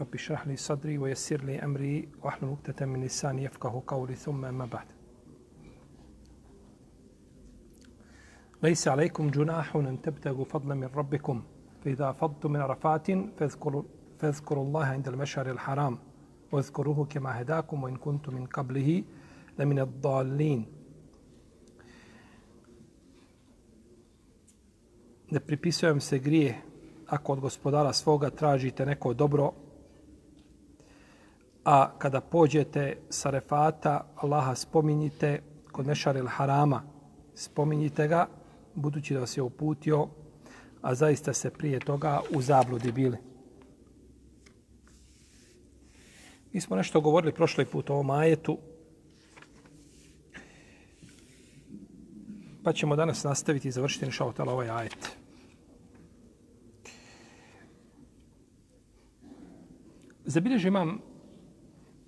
رب اشرح لي صدري ويسر لي أمري وأحلل عقدة من لساني يفقه قولي. ثم أما بعد. ليس عليكم جناح أن تبتغوا فضلا من ربكم فإذا أفضتم من عرفات فاذكروا, فاذكروا الله عند المشعر الحرام واذكروه كما هداكم وإن كنتم من قبله لمن الضالين. Ne pripisujem se grije. Ako od gospodara svoga tražite neko dobro, a kada pođete sa refata, Allaha spominjite kod nešaril Harama, spominjite ga, budući da vas je uputio, a zaista se prije toga u zabludi bili. Mi smo nešto govorili prošli put o ovom ajetu, pa ćemo danas nastaviti i završiti inša ovaj ajet. Zabilježi imam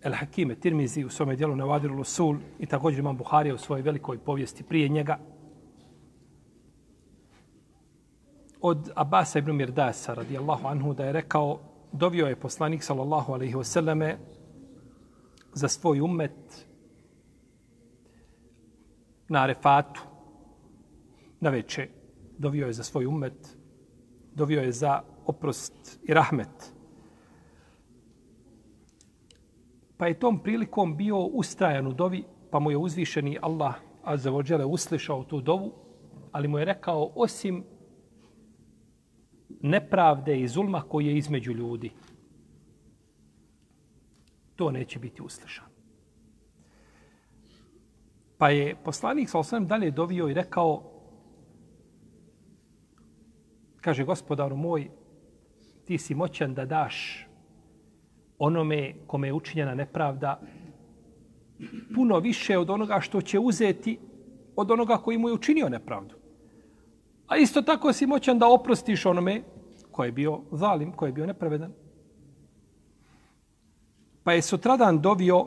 El Hakime Tirmizi u svome dijelu Nevadiru Lusul i također imam Buharija u svojoj velikoj povijesti prije njega. Od Abasa ibn Mirdasa radijallahu anhu da je rekao dovio je poslanik sallallahu alaihi wasallame za svoj umet na Arefatu na veče. Dovio je za svoj umet, dovio je za oprost i rahmet. Pa je tom prilikom bio ustrajan u dovi, pa mu je uzvišeni Allah azza uslišao tu dovu, ali mu je rekao osim nepravde i zulma koji je između ljudi. To neće biti uslišan. Pa je poslanik sa osvijem dalje dovio i rekao kaže gospodaru moj ti si moćan da daš onome kome je učinjena nepravda puno više od onoga što će uzeti od onoga koji mu je učinio nepravdu. A isto tako si moćan da oprostiš onome koji je bio zalim, koji je bio nepravedan. Pa je sutradan dovio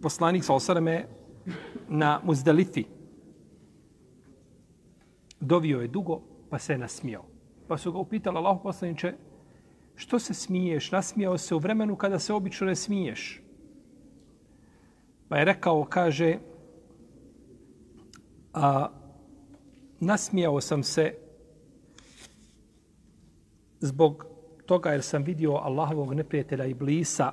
poslanik sa osareme na Muzdalifi. Dovio je dugo, pa se je nasmijao. Pa su ga upitali, Allah poslaniče, što se smiješ? Nasmijao se u vremenu kada se obično ne smiješ. Pa je rekao, kaže, a, nasmijao sam se zbog toga jer sam vidio Allahovog neprijatelja i blisa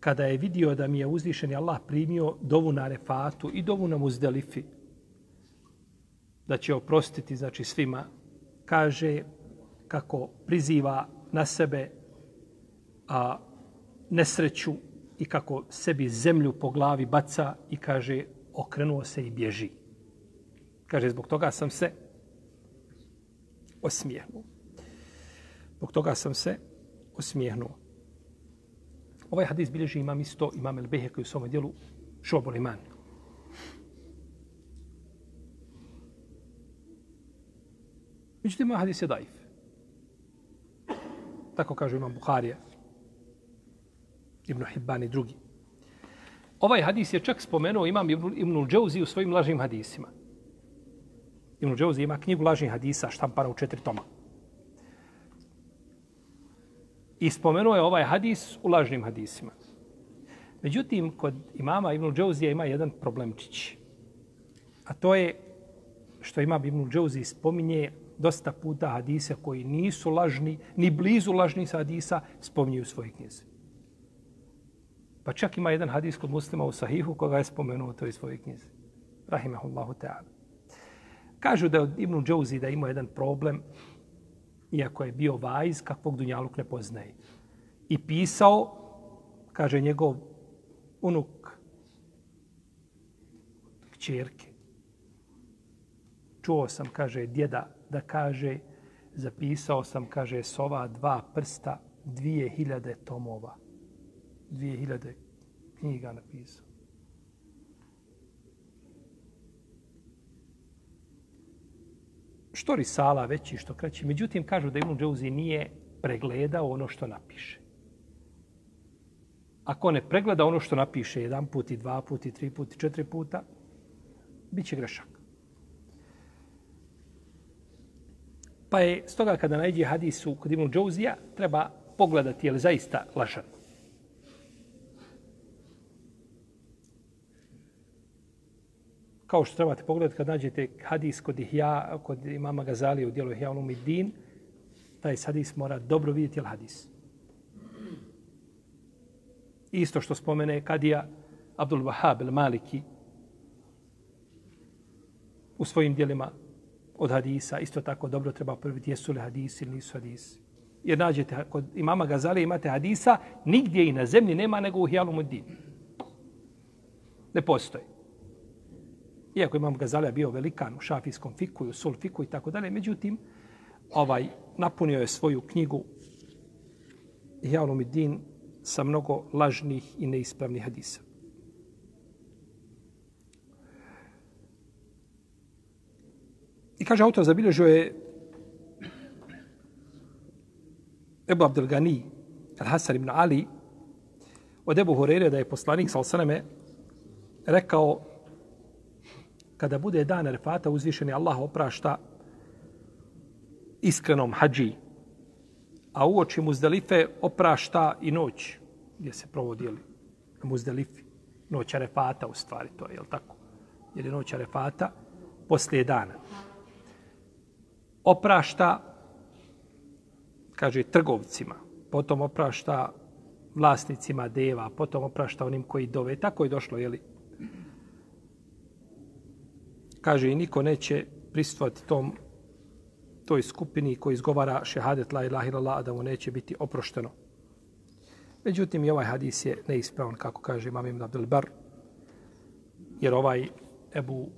kada je vidio da mi je uzvišeni Allah primio dovu na refatu i dovu na muzdelifi da će oprostiti znači svima kaže kako priziva na sebe a, nesreću i kako sebi zemlju po glavi baca i kaže okrenuo se i bježi. Kaže, zbog toga sam se osmijehnuo. Zbog toga sam se osmijehnuo. Ovaj hadis bilježi imam isto, imam El Behe koji u svom dijelu šobol iman. Međutim, ovaj hadis je daif. Tako kaže imam Buharija, Ibn Hibban i drugi. Ovaj hadis je čak spomenuo imam Ibn, Ibn Džauzi u svojim lažnim hadisima. Ibn Džauzi ima knjigu lažnih hadisa štampana u četiri toma. I spomenuo je ovaj hadis u lažnim hadisima. Međutim, kod imama Ibn Džauzija ima jedan problemčić. A to je što ima Ibn Džauzi spominje dosta puta hadise koji nisu lažni, ni blizu lažni sa hadisa, spominju u svojoj knjizi. Pa čak ima jedan hadis kod muslima u sahihu koga je spomenuo u toj svojoj knjizi. Rahimahullahu ta'ala. Kažu da je od Ibn Džouzi da ima jedan problem, iako je bio vajz, kakvog Dunjaluk ne poznaje. I pisao, kaže njegov unuk kćerke. Čuo sam, kaže, djeda da kaže, zapisao sam, kaže, s ova dva prsta dvije hiljade tomova. Dvije hiljade knjiga napisao. Što risala veći, što kraći. Međutim, kažu da Ibn Džauzi nije pregledao ono što napiše. Ako ne pregleda ono što napiše jedan put i dva put i tri put i četiri puta, bit će grešak. Pa je stoga kada najde hadisu kod Ibn Džouzija, treba pogledati je li zaista lažan. Kao što trebate pogledati kad nađete hadis kod, Ihya, kod imama Gazalija u dijelu Ihya Ulumidin, taj hadis mora dobro vidjeti je li hadis. Isto što spomene Kadija Abdul Wahab el Maliki u svojim dijelima od hadisa. Isto tako dobro treba prviti jesu li hadisi ili nisu hadisi. Jer nađete, kod imama Gazali imate hadisa, nigdje i na zemlji nema nego u Hijalumuddin. Ne postoji. Iako imam Gazalija bio velikan u šafijskom fiku u sul fiku i tako dalje, međutim, ovaj, napunio je svoju knjigu Hijalumuddin sa mnogo lažnih i neispravnih hadisa. I kaže autor, zabilježio je Ebu Abdelgani, al Hasan ibn Ali, od Ebu Horeire da je poslanik sa osaname rekao kada bude dan refata uzvišeni Allah oprašta iskrenom hađi, a u oči Muzdalife oprašta i noć gdje se provodili na Muzdalifi. Noć Arefata u stvari to je, je tako? Jer je noć Arefata poslije dana. Oprašta, kaže, trgovcima, potom oprašta vlasnicima deva, potom oprašta onim koji dove. Tako je došlo, jeli? Kaže, i niko neće pristvati tom toj skupini koji izgovara šehadet la ilaha illallah, da mu neće biti oprošteno. Međutim, i ovaj hadis je neispravan, kako kaže imam Ibn Abdul Bar, jer ovaj Ebu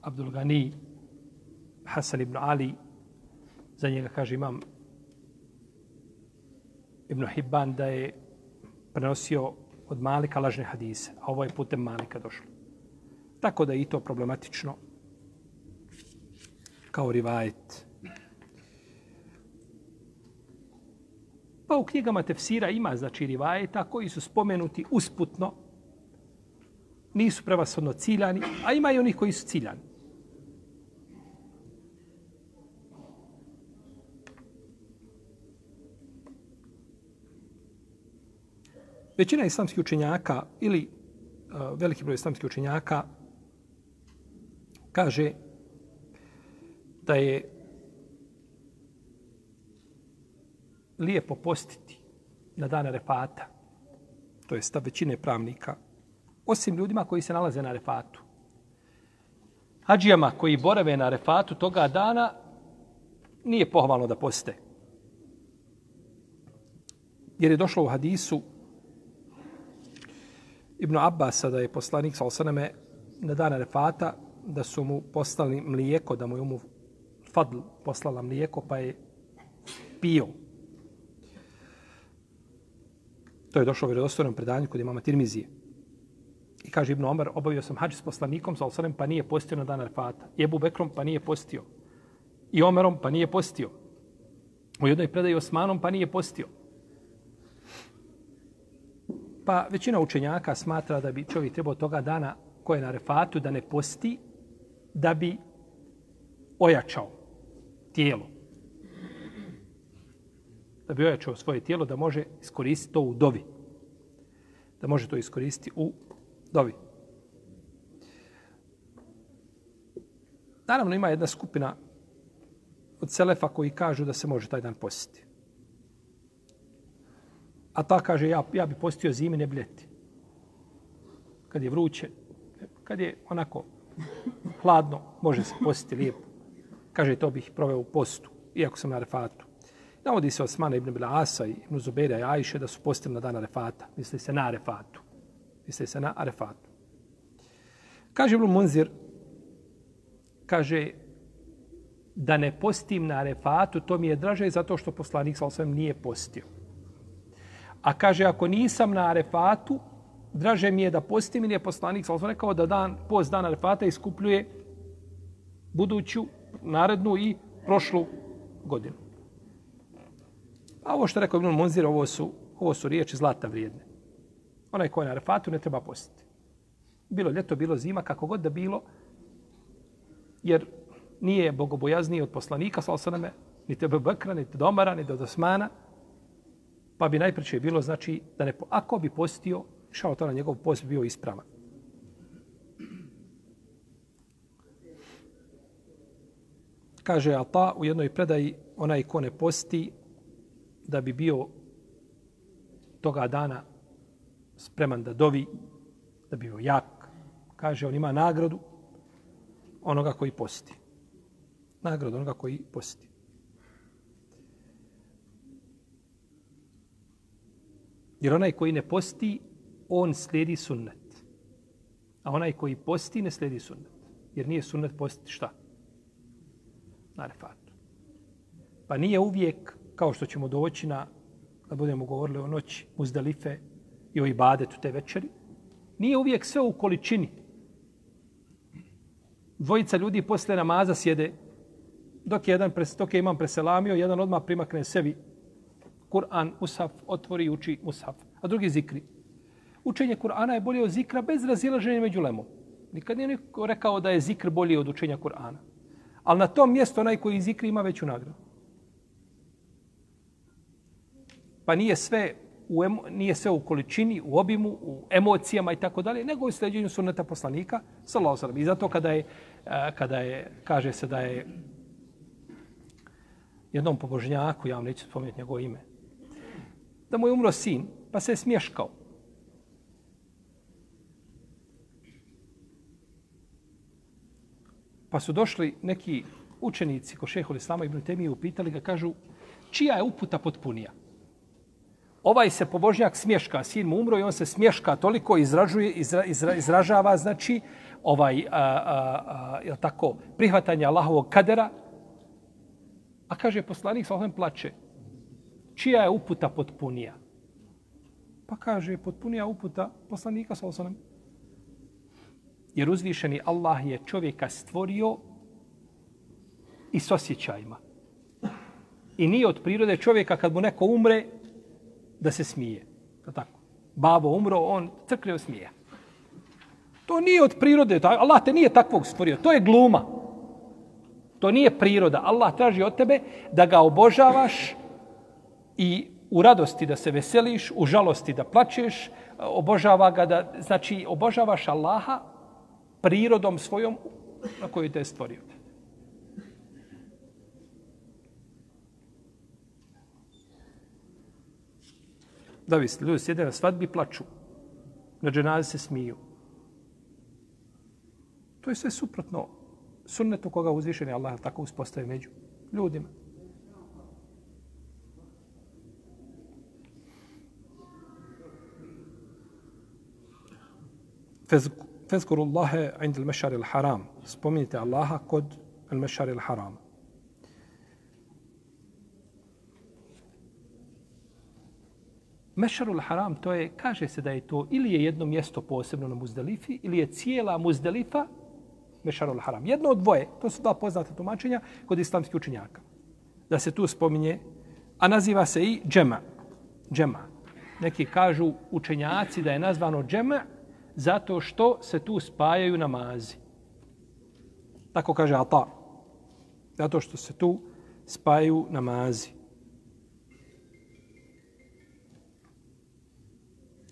Abdul Gani, Hasan ibn Ali, za njega kaže imam Ibn Hibban da je prenosio od Malika lažne hadise, a ovo je putem Malika došlo. Tako da je i to problematično kao rivajet. Pa u knjigama tefsira ima znači rivajeta koji su spomenuti usputno, nisu prevasodno ciljani, a ima i onih koji su ciljani. Većina islamskih učenjaka ili uh, veliki broj islamskih učenjaka kaže da je lijepo postiti na dan refata, to je stav većine pravnika, osim ljudima koji se nalaze na refatu. Hadžijama koji borave na refatu toga dana nije pohvalno da poste. Jer je došlo u hadisu Ibn Abbas da je poslanik sa osaname na dan Arefata da su mu poslali mlijeko, da mu je umu Fadl poslala mlijeko pa je pio. To je došlo u vjerodostojnom predanju kod imama Tirmizije. I kaže Ibn Omar, obavio sam hađ s poslanikom sa osanem pa nije postio na dan refata. I Ebu Bekrom pa nije postio. I Omerom pa nije postio. U jednoj predaji Osmanom pa nije postio. Pa većina učenjaka smatra da bi čovjek trebao toga dana koje je na refatu da ne posti, da bi ojačao tijelo. Da bi ojačao svoje tijelo, da može iskoristiti to u dovi. Da može to iskoristiti u dovi. Naravno, ima jedna skupina od Selefa koji kažu da se može taj dan posjetiti. A ta kaže, ja, ja bi postio zimi, ne bljeti. Kad je vruće, kad je onako hladno, može se postiti lijepo. Kaže, to bih proveo u postu, iako sam na refatu. Navodi se Osmana ibn Bila Asa i ibn Zubeira i Ajše da su postili na dan refata. Misli se na refatu. Misli se na Arefatu. Kaže Ibn Munzir, kaže, da ne postim na Arefatu, to mi je draže zato što poslanik sa osvijem nije postio. A kaže, ako nisam na arefatu, draže mi je da postim ili je poslanik, sam rekao da dan, post dana arefata iskupljuje buduću, narednu i prošlu godinu. A ovo što rekao Ibn Munzir, ovo su, ovo su riječi zlata vrijedne. Onaj ko je na arefatu ne treba postiti. Bilo ljeto, bilo zima, kako god da bilo, jer nije bogobojazniji od poslanika, sal sveme, ni tebe Bekra, ni Domara, ni od Osmana, pa bi najpreće bilo, znači, da ne, ako bi postio, šao to na njegov post bio ispravan. Kaže Ata u jednoj predaji, onaj ko ne posti, da bi bio toga dana spreman da dovi, da bi bio jak. Kaže, on ima nagradu onoga koji posti. Nagradu onoga koji posti. Jer onaj koji ne posti, on slijedi sunnet. A onaj koji posti, ne slijedi sunnet. Jer nije sunnet postiti šta? Na refatu. Pa nije uvijek, kao što ćemo doći na, da budemo govorili o noći muzdalife i o ibadetu te večeri, nije uvijek sve u količini. Dvojica ljudi posle namaza sjede, dok, jedan, dok je imam preselamio, jedan odmah primakne sebi Kur'an, Musaf, otvori i uči Musaf, a drugi zikri. Učenje Kur'ana je bolje od zikra bez razilaženja među lemom. Nikad nije niko rekao da je zikr bolji od učenja Kur'ana. Ali na tom mjestu onaj koji zikri ima veću nagradu. Pa nije sve u emo, nije sve u količini, u obimu, u emocijama i tako dalje, nego u sljeđenju sunneta poslanika, sallallahu sallam. I zato kada je, kada je, kaže se da je jednom pobožnjaku, ja vam neću spomenuti njegovo ime, da mu je umro sin, pa se je smješkao. Pa su došli neki učenici ko šehol Islama ibn Temije upitali ga, kažu, čija je uputa potpunija? Ovaj se pobožnjak smješka, sin mu umro i on se smješka toliko izražuje, izra, izra, izražava, znači, ovaj, a, a, a, tako, prihvatanje Allahovog kadera. A kaže, poslanik sa plače, čija je uputa potpunija? Pa kaže, potpunija uputa poslanika sa osanem. Jer uzvišeni Allah je čovjeka stvorio i s osjećajima. I nije od prirode čovjeka kad mu neko umre da se smije. To tako. Babo umro, on crkne smije. To nije od prirode. Allah te nije takvog stvorio. To je gluma. To nije priroda. Allah traži od tebe da ga obožavaš i u radosti da se veseliš, u žalosti da plačeš, obožava ga da, znači, obožavaš Allaha prirodom svojom na koju te je stvorio. Da vi ljudi sjede na svadbi plaču. Na dženazi se smiju. To je sve suprotno sunnetu koga uzvišeni Allah tako uspostavi među ljudima. Fezkuru Allahe ind il-mešari il-haram. Spominjite Allaha kod il-mešari il-haram. Mešarul haram, to je, kaže se da je to ili je jedno mjesto posebno na Muzdalifi, ili je cijela Muzdalifa Mešarul haram. Jedno od dvoje, to su dva poznata tumačenja kod islamskih učenjaka. Da se tu spominje, a naziva se i džema. Džema. Neki kažu učenjaci da je nazvano džema zato što se tu spajaju namazi. Tako kaže Ata. Zato što se tu spajaju namazi.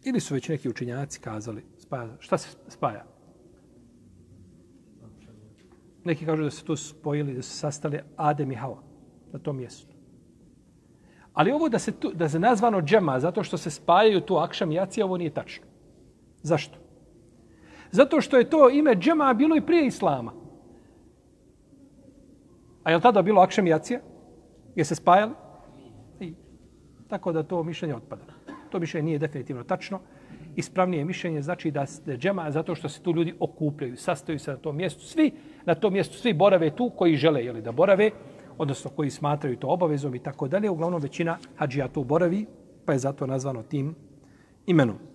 Ili su već neki učinjaci kazali, spaja, šta se spaja? Neki kažu da se tu spojili, da se sastali Adem i Hava na tom mjestu. Ali ovo da se, tu, da se nazvano džema, zato što se spajaju tu akšam i jacija, ovo nije tačno. Zašto? Zato što je to ime džema bilo i prije Islama. A je li tada bilo akšem jacija? Je se spajali? I, tako da to mišljenje otpada. To mišljenje nije definitivno tačno. Ispravnije mišljenje znači da je džema zato što se tu ljudi okupljaju, sastaju se na tom mjestu. Svi na tom mjestu, svi borave tu koji žele jeli, da borave, odnosno koji smatraju to obavezom i tako dalje. Uglavnom većina hađija tu boravi pa je zato nazvano tim imenom.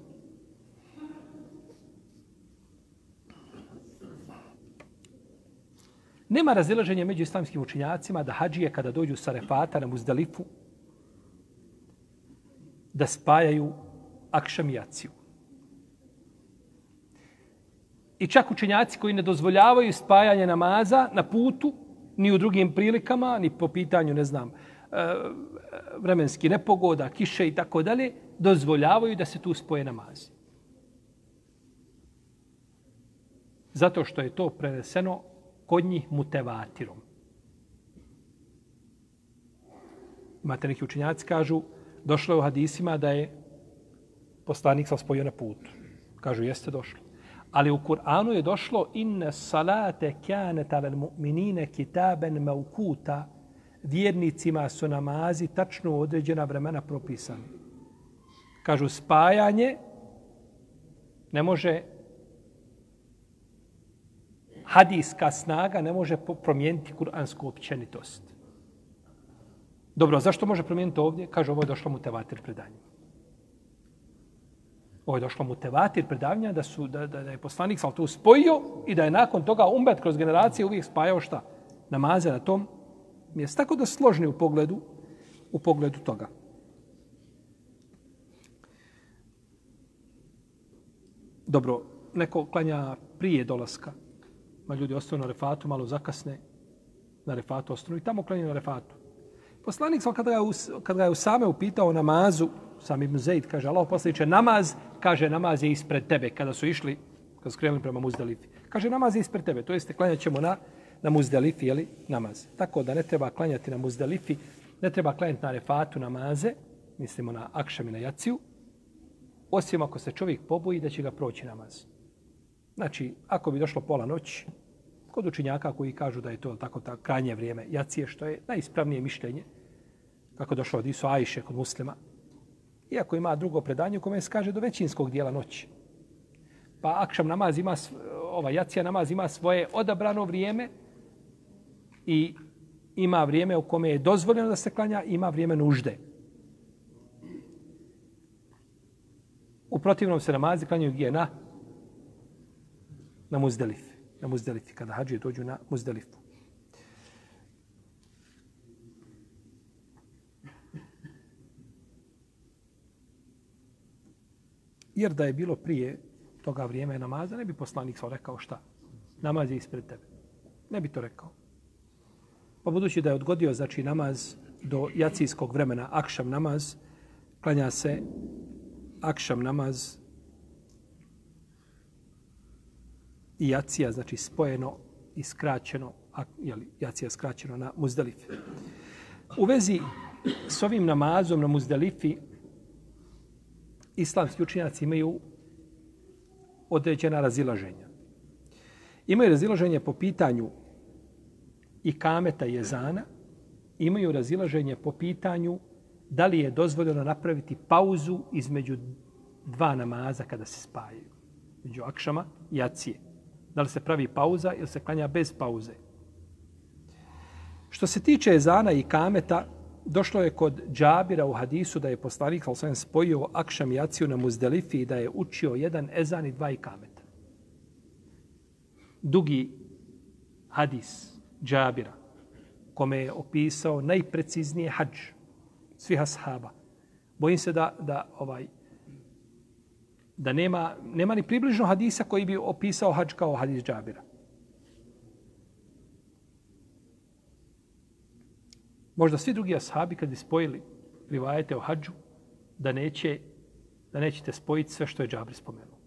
Nema razilaženja među islamskim učinjacima da hađije kada dođu sa refata na muzdalifu da spajaju akšamijaciju. I čak učenjaci koji ne dozvoljavaju spajanje namaza na putu, ni u drugim prilikama, ni po pitanju, ne znam, e, vremenski nepogoda, kiše i tako dalje, dozvoljavaju da se tu spoje namazi. Zato što je to preneseno kod njih mutevatirom. Imate neki učinjaci kažu, došlo je u hadisima da je poslanik sam spojio na putu. Kažu, jeste došlo. Ali u Kur'anu je došlo inne salate kjanet alel mu'minine kitaben maukuta vjernicima su namazi tačno određena vremena propisani. Kažu, spajanje ne može hadijska snaga ne može promijeniti kuransku općenitost. Dobro, zašto može promijeniti ovdje? Kaže, ovo je došlo mu tevatir predanje. Ovo je došlo mu tevatir predavanja da, su, da, da, da je poslanik sal tu spojio i da je nakon toga umbet kroz generacije uvijek spajao šta? Namaze na tom mjestu. Tako da složni u pogledu, u pogledu toga. Dobro, neko klanja prije dolaska Ma ljudi ostaju na refatu, malo zakasne na refatu, ostanu i tamo klanjaju na refatu. Poslanik sam kada ga, kada ga je Usame upitao namazu, sam Ibn Zaid kaže, Allah poslaniče, namaz, kaže, namaz je ispred tebe, kada su išli, kada su krenuli prema Muzdalifi. Kaže, namaz je ispred tebe, to jeste klanjat ćemo na, na Muzdalifi, jeli, namaz. Tako da ne treba klanjati na Muzdalifi, ne treba klanjati na refatu namaze, mislimo na Akšam i na Jaciju, osim ako se čovjek poboji da će ga proći namaz. Znači, ako bi došlo pola noći, kod učinjaka koji kažu da je to tako ta krajnje vrijeme jacije, što je najispravnije mišljenje, kako došlo od Isu Ajše kod muslima, iako ima drugo predanje u kome se kaže do većinskog dijela noći. Pa akšam namaz ima, ova jacija namaz ima svoje odabrano vrijeme i ima vrijeme u kome je dozvoljeno da se klanja, ima vrijeme nužde. U protivnom se namazi klanjaju gdje na na Muzdelifi. Na Muzdelifi, kada hađije dođu na Muzdelifu. Jer da je bilo prije toga vrijeme namaza, ne bi poslanik svoj rekao šta. Namaz je ispred tebe. Ne bi to rekao. Pa budući da je odgodio znači namaz do jacijskog vremena, akšam namaz, klanja se akšam namaz i jacija, znači spojeno i skraćeno, a, jeli, jacija skraćeno na muzdalifi. U vezi s ovim namazom na muzdalifi, islamski učinjaci imaju određena razilaženja. Imaju razilaženje po pitanju i kameta i jezana, imaju razilaženje po pitanju da li je dozvoljeno napraviti pauzu između dva namaza kada se spajaju. Među akšama i jacije da li se pravi pauza ili se klanja bez pauze. Što se tiče ezana i kameta, došlo je kod Džabira u hadisu da je poslanik Halsan spojio akšam i aciju na muzdelifi i da je učio jedan ezan i dva i kameta. Dugi hadis Džabira, kome je opisao najpreciznije hađ svih ashaba. Bojim se da, da ovaj da nema, nema ni približno hadisa koji bi opisao hađ kao hadis Džabira. Možda svi drugi ashabi kad bi spojili rivajete o hađu, da, neće, da nećete spojiti sve što je Džabri spomenuo.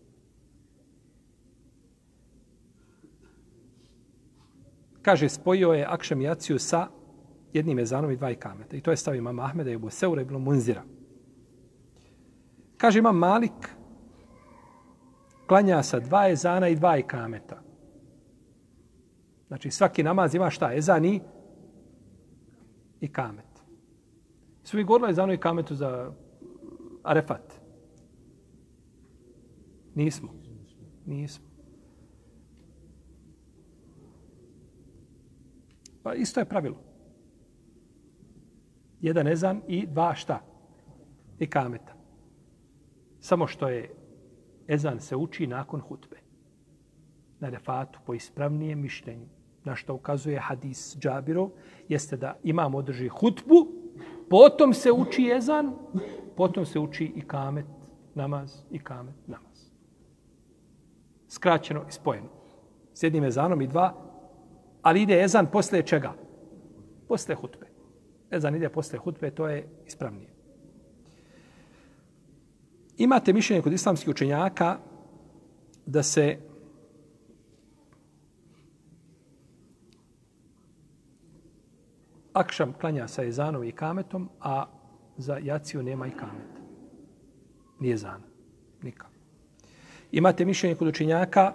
Kaže, spojio je Akšem Jaciju sa jednim ezanom i dva ikameta. I to je stavio imam Ahmeda i Ebu Seura i bilo Munzira. Kaže, imam Malik, klanja sa dva ezana i dva ikameta. Znači svaki namaz ima šta? Ezan i ikamet. Su mi govorili ezanu i ikametu za arefat? Nismo. Nismo. Pa isto je pravilo. Jedan ezan i dva šta? i kameta. Samo što je ezan se uči nakon hutbe. Na refatu po ispravnijem mišljenju na što ukazuje hadis Džabiro, jeste da imam održi hutbu, potom se uči ezan, potom se uči i kamet namaz, i kamet namaz. Skraćeno i spojeno. S jednim ezanom i dva, ali ide ezan posle čega? Posle hutbe. Ezan ide posle hutbe, to je ispravnije. Imate mišljenje kod islamskih učenjaka da se akšam klanja sa ezanom i kametom, a za jaciju nema i kamet. Nije zana. Nikak. Imate mišljenje kod učinjaka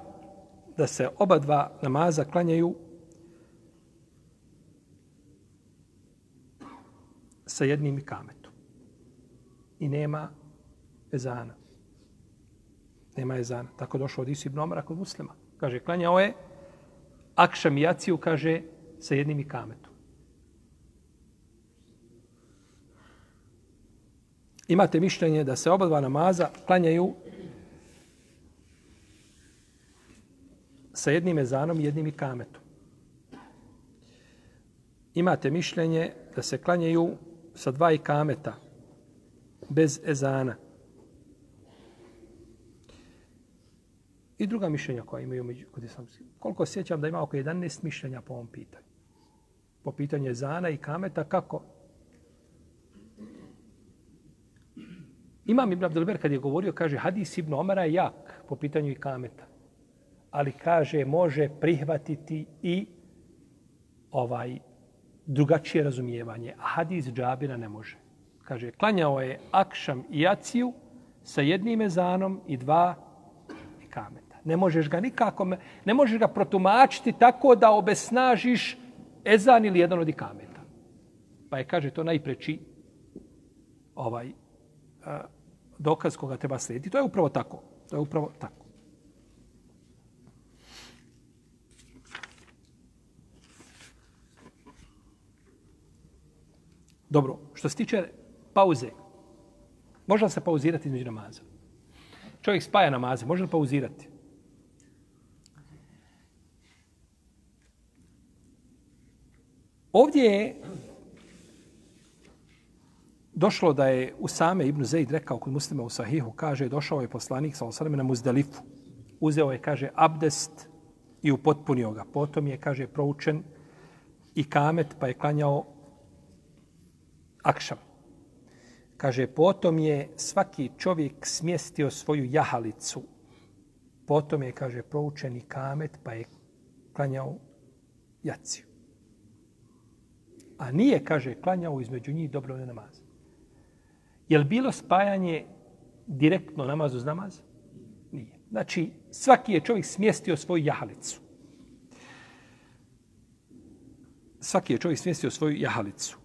da se oba dva namaza klanjaju sa jednim kametom. I nema ezana. Nema ezana. Tako došlo od Isu ibn Omara kod muslima. Kaže, klanjao je akšam jaciju, kaže, sa jednim ikametom. imate mišljenje da se oba dva namaza klanjaju sa jednim ezanom i jednim ikametom. Imate mišljenje da se klanjaju sa dva ikameta bez ezana. I druga mišljenja koja imaju među kod islamskih. Koliko sjećam da ima oko 11 mišljenja po ovom pitanju. Po pitanju zana i kameta, kako Imam Ibn Abdelber kad je govorio, kaže, hadis Ibn Omara je jak po pitanju i kameta. Ali kaže, može prihvatiti i ovaj drugačije razumijevanje. A hadis Džabira ne može. Kaže, klanjao je akšam i jaciju sa jednim ezanom i dva i kameta. Ne možeš ga nikako, ne možeš ga protumačiti tako da obesnažiš ezan ili jedan od ikameta. Pa je, kaže, to najpreči ovaj, dokaz koga treba slijediti. To je upravo tako. To je upravo tako. Dobro, što se tiče pauze, može se pauzirati između namaza? Čovjek spaja namaze, može li pauzirati? Ovdje je došlo da je Usame ibn Zaid rekao kod muslima u Sahihu, kaže, došao je poslanik sa osadame na Muzdalifu. Uzeo je, kaže, abdest i upotpunio ga. Potom je, kaže, proučen i kamet, pa je klanjao akšam. Kaže, potom je svaki čovjek smjestio svoju jahalicu. Potom je, kaže, proučen i kamet, pa je klanjao jaciju. A nije, kaže, klanjao između njih dobrovne namaze. Je li bilo spajanje direktno namaz uz namaz? Nije. Znači, svaki je čovjek smjestio svoju jahalicu. Svaki je čovjek smjestio svoju jahalicu.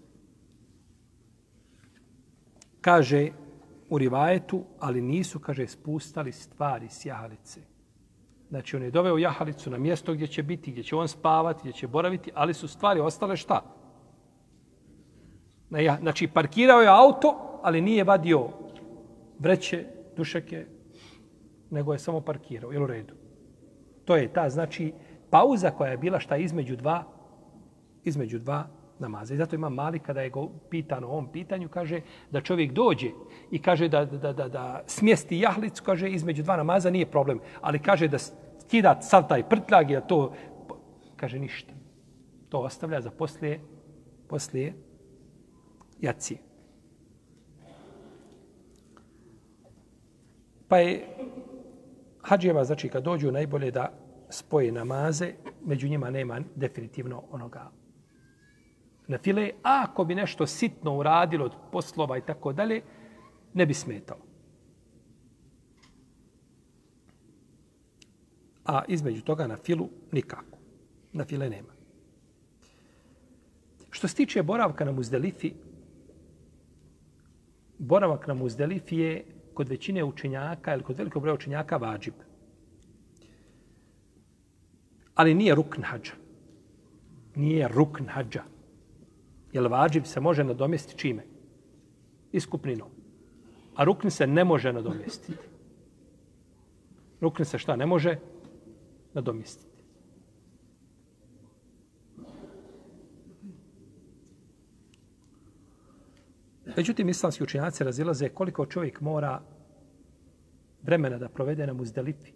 Kaže u rivajetu, ali nisu, kaže, spustali stvari s jahalice. Znači, on je doveo jahalicu na mjesto gdje će biti, gdje će on spavati, gdje će boraviti, ali su stvari ostale šta? Znači, parkirao je auto, ali nije vadio vreće, dušeke, nego je samo parkirao. Jel u redu? To je ta, znači, pauza koja je bila šta između dva, između dva namaza. I zato ima mali kada je go pitano o ovom pitanju, kaže da čovjek dođe i kaže da, da, da, da smjesti jahlicu, kaže između dva namaza nije problem. Ali kaže da skida sav taj prtljag, ja to, kaže ništa. To ostavlja za poslije, poslije jacije. Pa je hađijeva, znači kad dođu najbolje da spoje namaze, među njima nema definitivno onoga na file, a ako bi nešto sitno uradilo od poslova i tako dalje, ne bi smetalo. A između toga na filu nikako. Na file nema. Što se tiče boravka na muzdelifi, boravak na muzdelifi je kod većine učenjaka ili kod velikog broja učenjaka vađib. Ali nije rukn hađa. Nije rukn hađa. Jer vađib se može nadomjestiti čime? Iskupninom. A rukn se ne može nadomjestiti. Rukn se šta ne može nadomjestiti. Međutim, islamski učenjaci razilaze koliko čovjek mora vremena da provede na muzdelifi.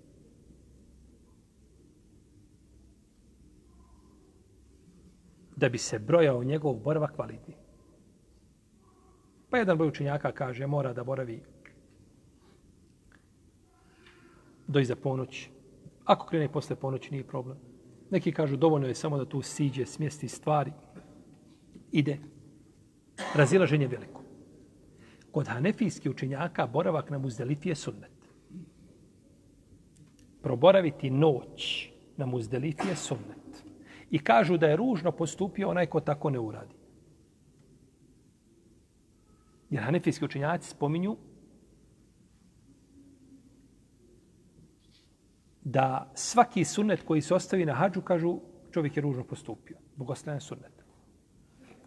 Da bi se brojao njegov boravak validni. Pa jedan broj učenjaka kaže mora da boravi do iza ponoći. Ako krene posle ponoći, nije problem. Neki kažu dovoljno je samo da tu siđe, smjesti stvari. Ide. Razilaženje veliko. Kod hanefijskih učenjaka boravak na muzdelifi je sunnet. Proboraviti noć na muzdelifi je sunnet. I kažu da je ružno postupio onaj ko tako ne uradi. Jer hanefijski učenjaci spominju da svaki sunnet koji se ostavi na hađu, kažu čovjek je ružno postupio. Bogostajan sunnet.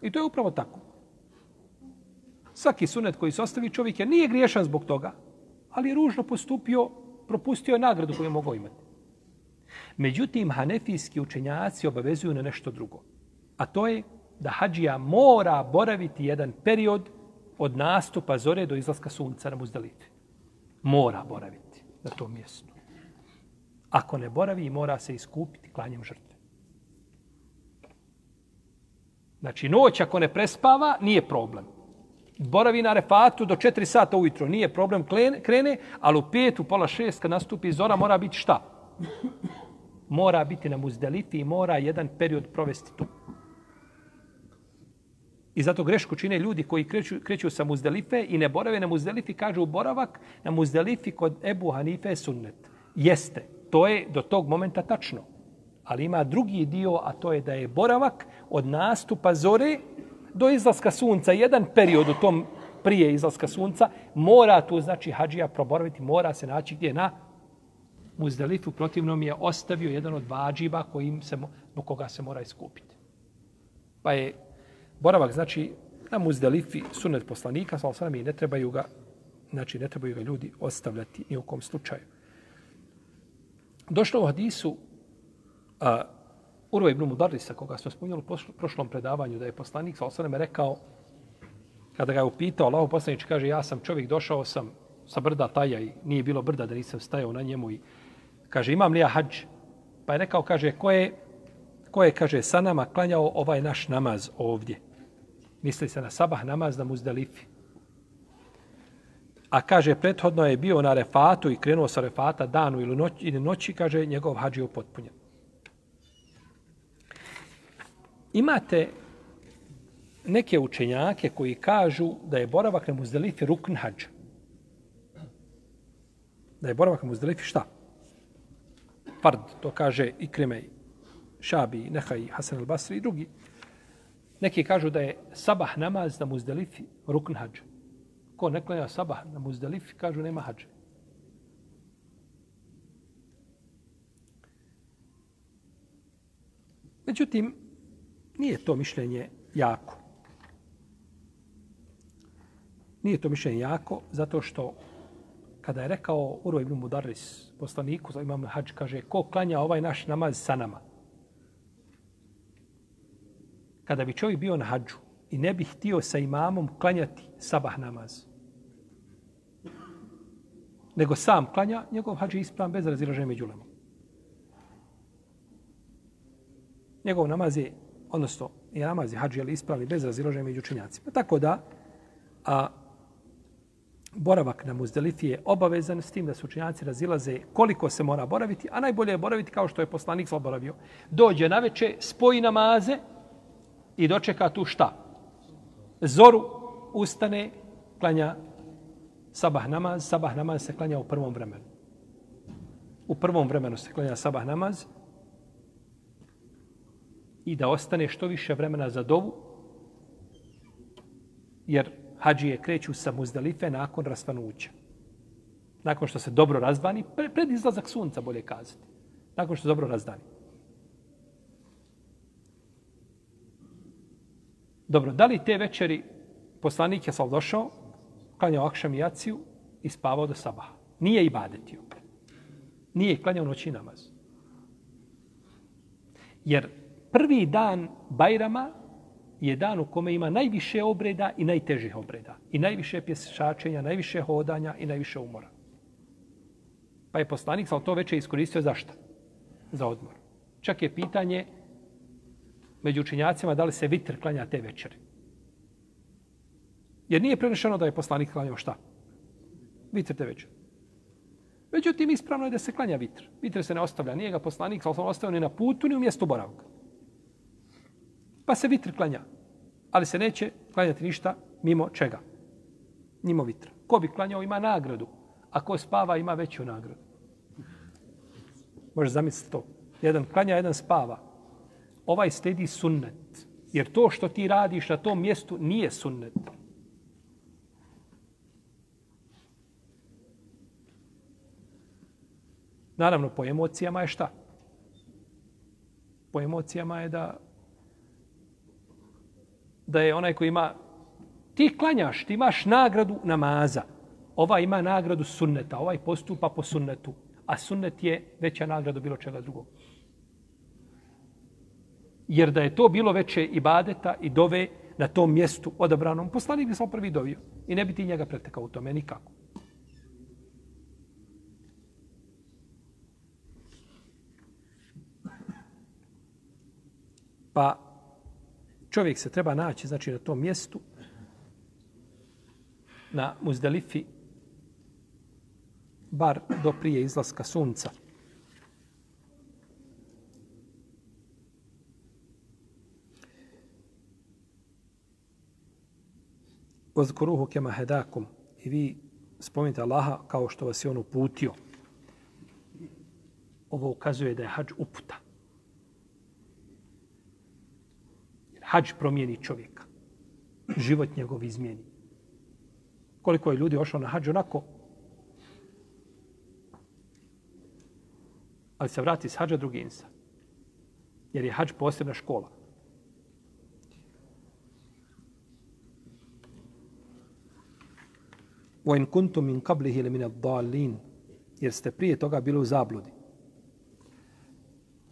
I to je upravo tako. Svaki sunet koji se ostavi čovjek je nije griješan zbog toga, ali je ružno postupio, propustio je nagradu koju je mogao imati. Međutim, hanefijski učenjaci obavezuju na nešto drugo. A to je da hađija mora boraviti jedan period od nastupa zore do izlaska sunca na muzdalife. Mora boraviti na tom mjestu. Ako ne boravi, mora se iskupiti klanjem žrtve. Znači, noć ako ne prespava, nije problem. Boravi na refatu do 4 sata ujutro, nije problem krene, ali u 5, u pola 6, kad nastupi zora, mora biti šta? Mora biti na muzdelifi i mora jedan period provesti tu. I zato grešku čine ljudi koji kreću, kreću sa muzdelife i ne borave na muzdelifi, kažu boravak na muzdelifi kod Ebu Hanife sunnet. Jeste, to je do tog momenta tačno. Ali ima drugi dio, a to je da je boravak od nastupa zore do izlaska sunca, jedan period u tom prije izlaska sunca, mora tu, znači, hađija proboraviti, mora se naći gdje na muzdelifu, protivnom je ostavio jedan od vađiba kojim se, do koga se mora iskupiti. Pa je boravak, znači, na muzdelifi sunet poslanika, sa i ne trebaju ga, znači, ne trebaju ga ljudi ostavljati ni u kom slučaju. Došlo u hadisu a, Urva ibn Mudarrisa, koga smo spominjali u prošlom predavanju, da je poslanik sa osaneme rekao, kada ga je upitao, Allah poslanič kaže, ja sam čovjek, došao sam sa brda taja i nije bilo brda da nisam stajao na njemu i kaže, imam li ja hađ? Pa je rekao, kaže, ko je, ko je, kaže, sa nama klanjao ovaj naš namaz ovdje? Misli se na sabah namaz na muzdalifi. A kaže, prethodno je bio na refatu i krenuo sa refata danu ili noći, ili noći kaže, njegov hađ je upotpunjen. Imate neke učenjake koji kažu da je boravak na muzdalifi rukn hađ. Da je boravak na muzdalifi šta? Fard, to kaže i Krimej, Šabi, Nehaj, Hasan al-Basri i drugi. Neki kažu da je sabah namaz na muzdalifi rukn hađ. Ko ne klanja sabah na muzdalifi, kažu nema hađa. Međutim, nije to mišljenje jako. Nije to mišljenje jako, zato što kada je rekao Urva ibn Mudaris, poslaniku za imam hađ, kaže, ko klanja ovaj naš namaz sa nama? Kada bi čovjek bio na hađu i ne bi htio sa imamom klanjati sabah namaz, nego sam klanja, njegov hađ je ispravan bez razilaženja među lemom. Njegov namaz je, odnosno, i namaz i hađ je ispravni bez razilaženja među učenjacima. Tako da, a, boravak na muzdelifi je obavezan s tim da su učenjaci razilaze koliko se mora boraviti, a najbolje je boraviti kao što je poslanik sva boravio. Dođe na veče, spoji namaze i dočeka tu šta? Zoru ustane, klanja sabah namaz, sabah namaz se klanja u prvom vremenu. U prvom vremenu se klanja sabah namaz i da ostane što više vremena za dovu, jer hađije kreću sa muzdalife nakon rasvanuća. Nakon što se dobro razdvani, pred izlazak sunca, bolje kazati. Nakon što se dobro razdani. Dobro, da li te večeri poslanik je sal došao klanjao akšam i jaciju i spavao do sabaha. Nije ibadetio. Nije klanjao noći namaz. Jer prvi dan Bajrama je dan u kome ima najviše obreda i najtežih obreda. I najviše pješačenja, najviše hodanja i najviše umora. Pa je poslanik sam to veče iskoristio za šta? Za odmor. Čak je pitanje među učinjacima da li se vitr klanja te večeri. Jer nije prenešeno da je poslanik klanjao šta? Vitr te večeri. Međutim, ispravno je da se klanja vitr. Vitr se ne ostavlja. Nije ga poslanik, ali sam ostavio ni na putu, ni u mjestu boravka. Pa se vitr klanja. Ali se neće klanjati ništa mimo čega? Mimo vitra. Ko bi klanjao ima nagradu, a ko spava ima veću nagradu. Možeš zamisliti to. Jedan klanja, jedan spava. Ovaj sledi sunnet. Jer to što ti radiš na tom mjestu nije sunnet. Naravno, po emocijama je šta? Po emocijama je da da je onaj koji ima ti klanjaš, ti imaš nagradu namaza. Ova ima nagradu sunneta, ovaj postupa po sunnetu, a sunnet je veća nagrada bilo čega drugog. Jer da je to bilo veće ibadeta i dove na tom mjestu odabranom, poslanik bi samo prvi dovio i ne bi ti njega pretekao u tome nikako. Pa čovjek se treba naći znači na tom mjestu na Muzdalifi bar do prije izlaska sunca. Ozkuruhu kema hedakum i vi spominjate Allaha kao što vas je on uputio. Ovo ukazuje da je hađ uputa. hađ promijeni čovjeka. Život njegov izmijeni. Koliko je ljudi ošlo na hađ onako, ali se vrati s hađa drugi insan. Jer je hađ posebna škola. وَإِنْ كُنْتُمْ مِنْ قَبْلِهِ لَمِنَ الضَّالِينَ Jer ste prije toga bili u zabludi.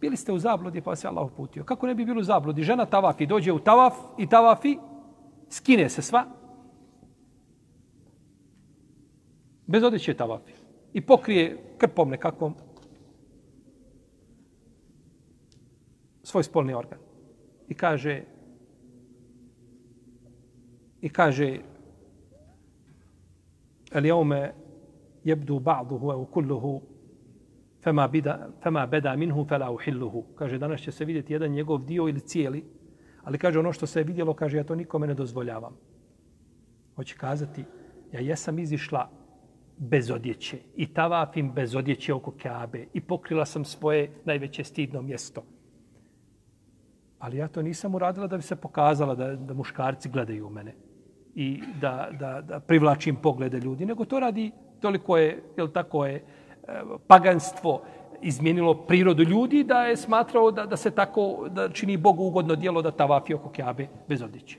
Bili ste u zabludi pa se Allah uputio. Kako ne bi bilo u zabludi? Žena tavafi, dođe u tavaf i tavafi, skine se sva. Bez odjeće tavafi. I pokrije krpom nekakvom svoj spolni organ. I kaže i kaže el jaume jebdu ba'duhu u kulluhu fema, bida, fema beda minhu fela uhilluhu. Kaže, danas će se vidjeti jedan njegov dio ili cijeli, ali kaže, ono što se je vidjelo, kaže, ja to nikome ne dozvoljavam. Hoće kazati, ja jesam izišla bez odjeće i tavafim bez odjeće oko Kaabe i pokrila sam svoje najveće stidno mjesto. Ali ja to nisam uradila da bi se pokazala da, da muškarci gledaju u mene i da, da, da privlačim poglede ljudi, nego to radi toliko je, jel tako je, paganstvo izmijenilo prirodu ljudi da je smatrao da, da se tako da čini Bogu ugodno dijelo da tavafi oko Kjabe bez odjeće.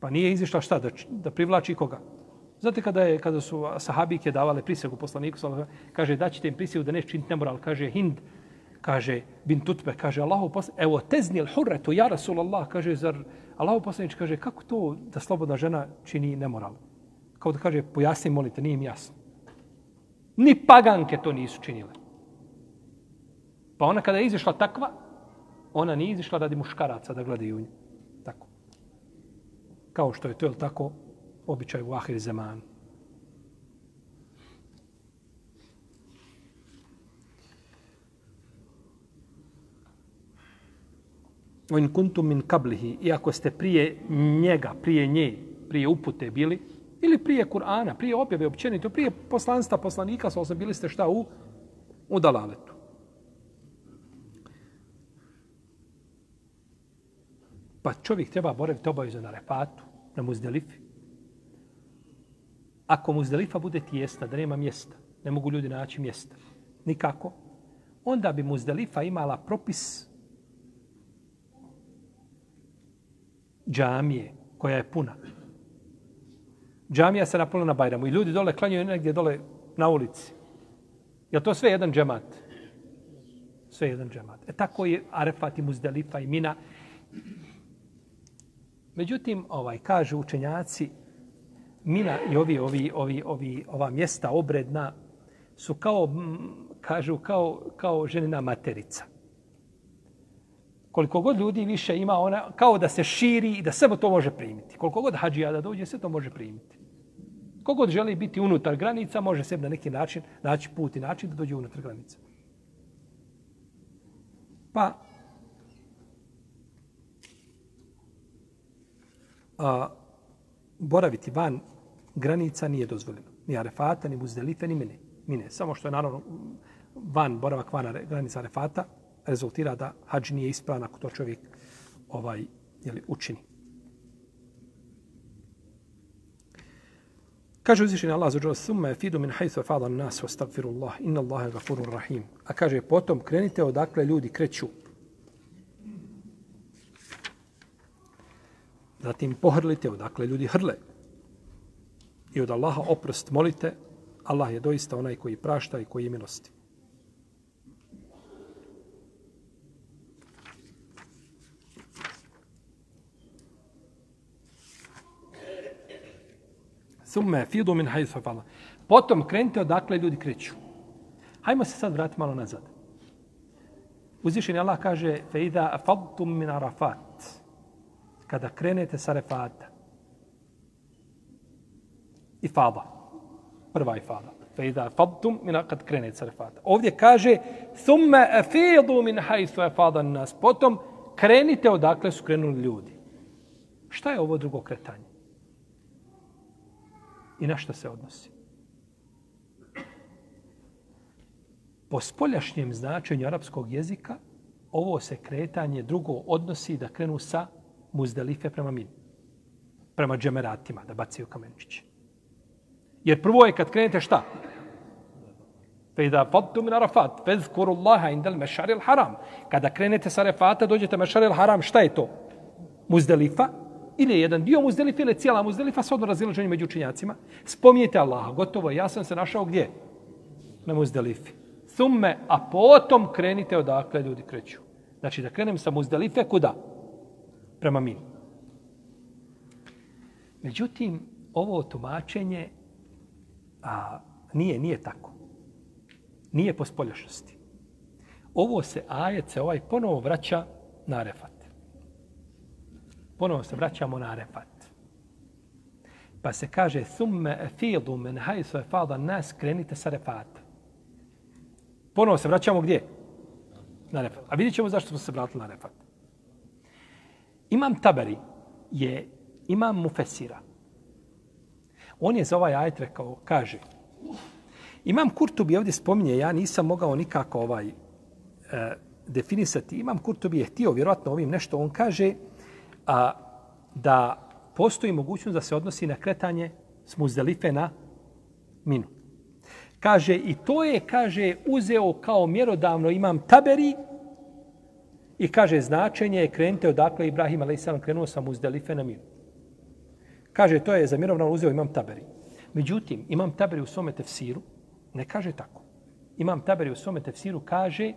Pa nije izišla šta da, da privlači koga? Znate kada je kada su sahabike davale prisegu poslaniku, kaže da ćete im prisegu da ne činiti nemoral, kaže Hind, kaže bin Tutbe, kaže Allahu poslanik, evo teznil hurretu, ja Rasulallah, kaže, zar Allahu poslanič kaže, kako to da slobodna žena čini nemoral? Kao da kaže, pojasni, molite, nije im jasno. Ni paganke to nisu činile. Pa ona kada je izišla takva, ona nije izišla radi muškaraca da gledaju nju. Tako. Kao što je to, je tako, običaj u ahir zemanu. In kuntum min kablihi, iako ste prije njega, prije nje, prije upute bili, ili prije Kur'ana, prije objave općenito, prije poslanstva poslanika, sa osam bili ste šta u, u dalaletu. Pa čovjek treba boraviti obavezno na refatu, na muzdelifi. Ako muzdelifa bude tijesta, da nema mjesta, ne mogu ljudi naći mjesta, nikako, onda bi muzdelifa imala propis džamije koja je puna. Džamija se napunila na Bajramu i ljudi dole klanjaju negdje dole na ulici. Je to sve jedan džemat? Sve jedan džemat. E tako je Arefat i Muzdalifa i Mina. Međutim, ovaj kažu učenjaci, Mina i ovi, ovi, ovi, ovi, ova mjesta obredna su kao, kažu, kao, kao ženina materica. Koliko god ljudi više ima, ona kao da se širi i da sve to može primiti. Koliko god hađija da dođe, sve to može primiti. Kogod želi biti unutar granica, može sebi na neki način naći put i način da dođe unutar granica. Pa, a, boraviti van granica nije dozvoljeno. Ni Arefata, ni Muzdelife, ni mine. mine. Samo što je naravno van, boravak van granica Arefata, rezultira da hađ nije ispravan ako to čovjek ovaj, jeli, učini. Kaže uzvišeni Allah za džel, summa je fidu min hajthu fadan nas, wa inna Allahe gafurur rahim. A kaže, potom krenite odakle ljudi kreću. Zatim pohrlite odakle ljudi hrle. I od Allaha oprost molite, Allah je doista onaj koji prašta i koji je milosti. Thumme fidu min hajthu fala. Potom krenite odakle ljudi kreću. Hajmo se sad vratiti malo nazad. Uzvišeni Allah kaže feida afadtum min arafat. Kada krenete sa refata. I fada. Prva i fada. Feida afadtum min kad krenete sa refata. Ovdje kaže thumme afidu min hajthu afada nas. Potom krenite odakle su krenuli ljudi. Šta je ovo drugo kretanje? I na što se odnosi. Po spoljašnjem značenju arapskog jezika, ovo se kretanje drugo odnosi da krenu sa muzdelife prema min. Prema džemeratima, da bacaju kamenčiće. Jer prvo je kad krenete šta? Fejda da min arafat, fezkuru Allaha indel mešaril haram. Kada krenete sa arafata, dođete mešaril haram, šta je to? Muzdelifa, ili jedan dio muzdelife ili cijela muzdelifa s odno razilaženje među učinjacima. Spominjete Allaha, gotovo ja sam se našao gdje? Na muzdelifi. Thumme, a potom krenite odakle ljudi kreću. Znači da krenem sa muzdelife, kuda? Prema min. Međutim, ovo tumačenje a, nije, nije tako. Nije po spoljašnosti. Ovo se ajet se ovaj ponovo vraća na refat ponovo se vraćamo na Arefat. Pa se kaže, thumme efidu men hajsu e fada nas, krenite sa Arefata. Ponovo se vraćamo gdje? Na Arefat. A vidjet ćemo zašto smo se vratili na Arefat. Imam Taberi je imam Mufesira. On je za ovaj ajet rekao, kaže, imam Kurtubi ovdje spominje, ja nisam mogao nikako ovaj e, definisati. Imam Kurtubi je htio vjerojatno ovim nešto, on kaže, a, da postoji mogućnost da se odnosi na kretanje s muzdelife na minu. Kaže, i to je, kaže, uzeo kao mjerodavno imam taberi i kaže, značenje je krenite odakle Ibrahim a.s. krenuo sa muzdelife na minu. Kaže, to je za mjerodavno uzeo imam taberi. Međutim, imam taberi u svome tefsiru, ne kaže tako. Imam taberi u svome tefsiru kaže,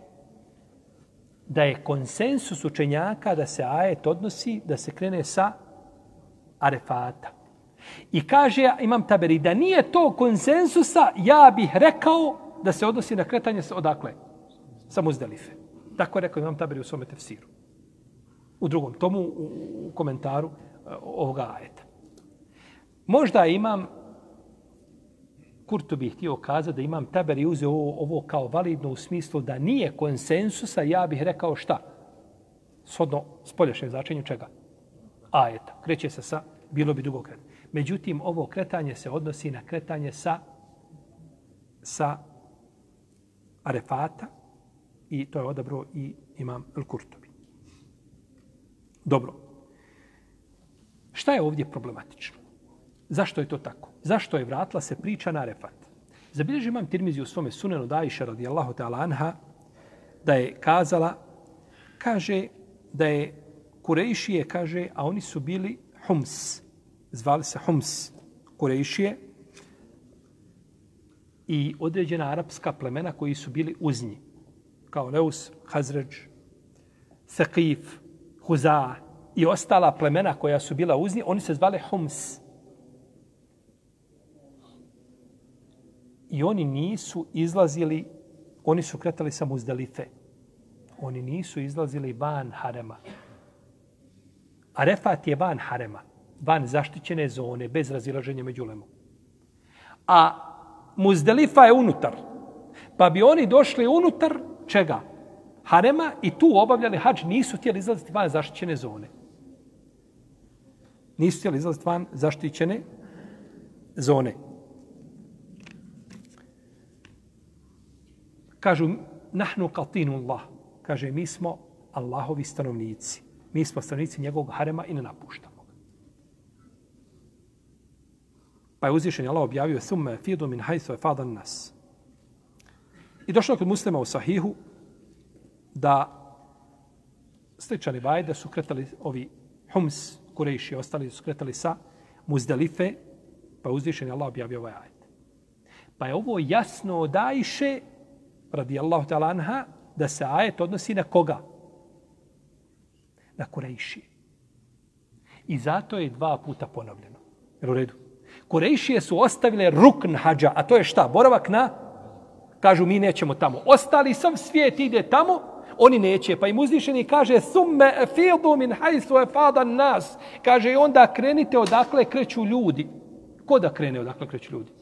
da je konsensus učenjaka da se ajet odnosi da se krene sa arefata. I kaže, imam taberi, da nije to konsensusa, ja bih rekao da se odnosi na kretanje sa odakle? Sa muzdelife. Tako je rekao imam taberi u svome tefsiru. U drugom tomu, u, komentaru e, ovoga ajeta. Možda imam Kurto bih htio kazati da imam taber i uzeo ovo, ovo kao validno u smislu da nije konsensusa, ja bih rekao šta? Sodno spolješnjem značenju čega? Ajeta. Kreće se sa, bilo bi dugo kretanje. Međutim, ovo kretanje se odnosi na kretanje sa sa Arefata i to je odabro i imam El Kurtobi. Dobro. Šta je ovdje problematično? Zašto je to tako? Zašto je vratila se priča na Arefat? Zabilježi imam Tirmizi u svome sunenu da iša radijallahu ta'ala anha da je kazala, kaže da je Kurejšije, kaže, a oni su bili Hums. Zvali se Hums. Kurejšije i određena arapska plemena koji su bili uz njih. Kao Leus, Hazređ, Thaqif, Huza i ostala plemena koja su bila uz njih, oni se zvali Hums. I oni nisu izlazili, oni su kretali samo uz Delife. Oni nisu izlazili van Harema. Arefat je van Harema, van zaštićene zone, bez razilaženja među lemom. A Muzdelifa je unutar. Pa bi oni došli unutar čega? Harema i tu obavljali hađ, nisu htjeli izlaziti van zaštićene zone. Nisu htjeli izlaziti van zaštićene zone. Kažu, nahnu kaltinu Allah. Kaže, mi smo Allahovi stanovnici. Mi smo stanovnici njegovog harema i ne napuštamo. Pa je uzvišen Allah objavio thumme fidu min hajthu je fadan nas. I došlo kod muslima u sahihu da sličani vajde su kretali ovi hums, kurejši, ostali su kretali sa Muzdalife, pa je uzvišen Allah objavio ovaj ajet. Pa je ovo jasno odajše radijallahu ta'ala anha, da se ajet odnosi na koga? Na kurejši. I zato je dva puta ponovljeno. Jel u redu? Kurejšije su ostavile rukn hađa, a to je šta? Boravak na? Kažu, mi nećemo tamo. Ostali sam svijet ide tamo, oni neće. Pa im uzvišeni kaže, summe fidu min hajsu e nas. Kaže, i onda krenite odakle kreću ljudi. Ko da krene odakle kreću ljudi?